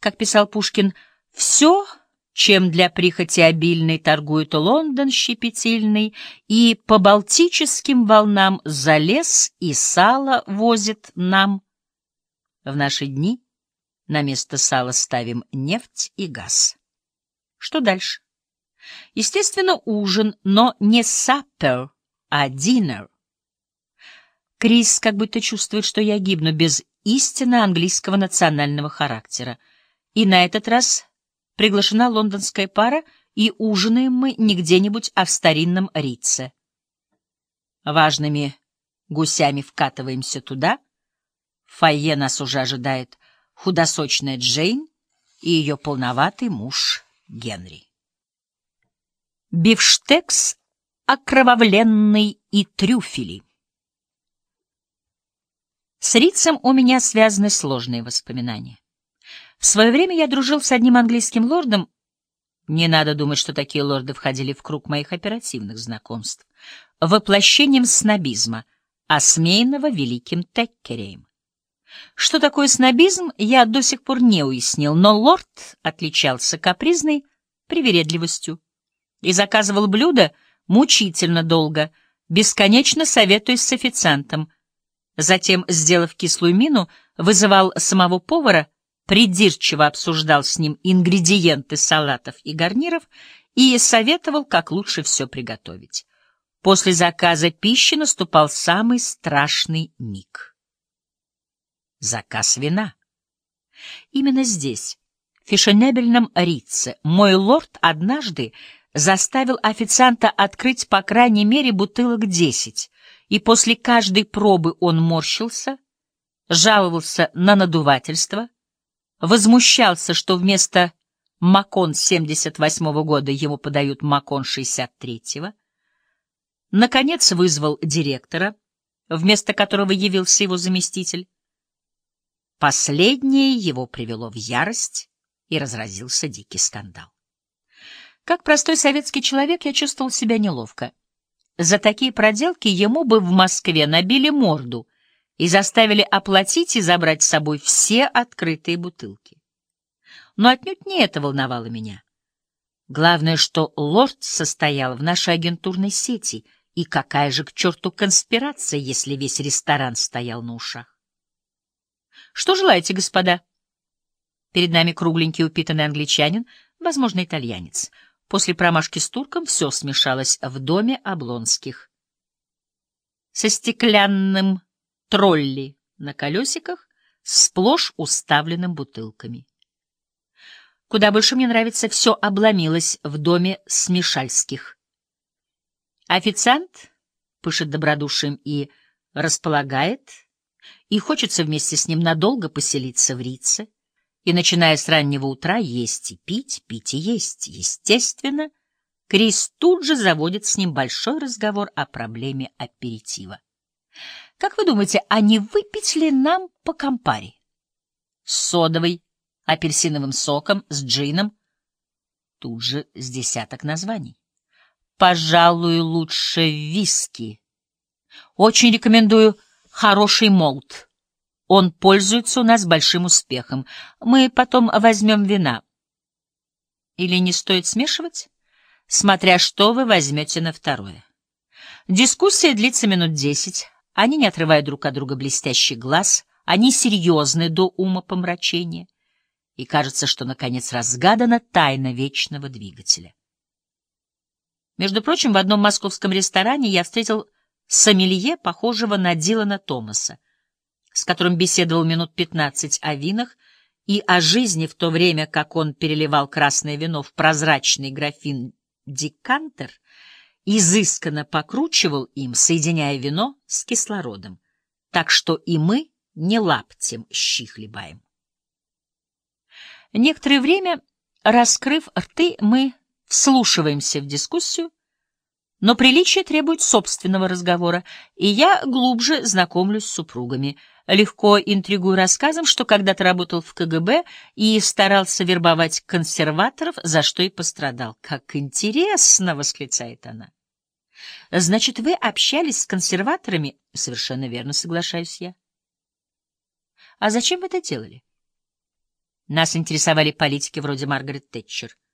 как писал Пушкин, «все, чем для прихоти обильной торгует Лондон щепетильный, и по Балтическим волнам за лес и сало возит нам». В наши дни на место сала ставим нефть и газ. Что дальше? Естественно, ужин, но не supper, а dinner. Крис как будто чувствует, что я гибну без истинно английского национального характера. И на этот раз приглашена лондонская пара, и ужинаем мы не где-нибудь, а в старинном Рице. Важными гусями вкатываемся туда. В нас уже ожидает худосочная Джейн и ее полноватый муж Генри. Бифштекс окровавленный и трюфели. С Рицем у меня связаны сложные воспоминания. В свое время я дружил с одним английским лордом. Не надо думать, что такие лорды входили в круг моих оперативных знакомств. Воплощением снобизма, осмеянного великим Теккереем. Что такое снобизм, я до сих пор не уяснил, но лорд отличался капризной привередливостью и заказывал блюда мучительно долго, бесконечно советуясь с официантом. Затем, сделав кислую мину, вызывал самого повара, придирчиво обсуждал с ним ингредиенты салатов и гарниров и советовал, как лучше все приготовить. После заказа пищи наступал самый страшный миг заказ вина. Именно здесь, в фешенебельном Рице, мой лорд однажды заставил официанта открыть по крайней мере бутылок десять, и после каждой пробы он морщился, жаловался на надувательство, возмущался, что вместо Макон 78-го года ему подают Макон 63-го, наконец вызвал директора, вместо которого явился его заместитель, Последнее его привело в ярость, и разразился дикий скандал. Как простой советский человек я чувствовал себя неловко. За такие проделки ему бы в Москве набили морду и заставили оплатить и забрать с собой все открытые бутылки. Но отнюдь не это волновало меня. Главное, что лорд состоял в нашей агентурной сети, и какая же к черту конспирация, если весь ресторан стоял на ушах. Что желаете, господа? Перед нами кругленький упитанный англичанин, возможно, итальянец. После промашки с турком все смешалось в доме Облонских. Со стеклянным тролли на колесиках, сплошь уставленным бутылками. Куда больше мне нравится, все обломилось в доме Смешальских. Официант пышет добродушием и располагает — и хочется вместе с ним надолго поселиться в Рице, и, начиная с раннего утра, есть и пить, пить и есть. Естественно, Крис тут же заводит с ним большой разговор о проблеме аперитива. Как вы думаете, а не выпить ли нам по компаре? С содовой, апельсиновым соком, с джином? Тут же с десяток названий. Пожалуй, лучше виски. Очень рекомендую хороший молд. Он пользуется у нас большим успехом. Мы потом возьмем вина. Или не стоит смешивать? Смотря что вы возьмете на второе. Дискуссия длится минут десять. Они не отрывают друг от друга блестящий глаз. Они серьезны до ума помрачения. И кажется, что, наконец, разгадана тайна вечного двигателя. Между прочим, в одном московском ресторане я встретил сомелье, похожего на Дилана Томаса, с которым беседовал минут пятнадцать о винах и о жизни в то время, как он переливал красное вино в прозрачный графин декантер, изысканно покручивал им, соединяя вино с кислородом, так что и мы не лаптем щи хлебаем. Некоторое время, раскрыв рты, мы вслушиваемся в дискуссию, но приличие требует собственного разговора, и я глубже знакомлюсь с супругами. Легко интригую рассказом, что когда-то работал в КГБ и старался вербовать консерваторов, за что и пострадал. «Как интересно!» — восклицает она. «Значит, вы общались с консерваторами?» «Совершенно верно, соглашаюсь я». «А зачем вы это делали?» Нас интересовали политики вроде Маргарет Тэтчер.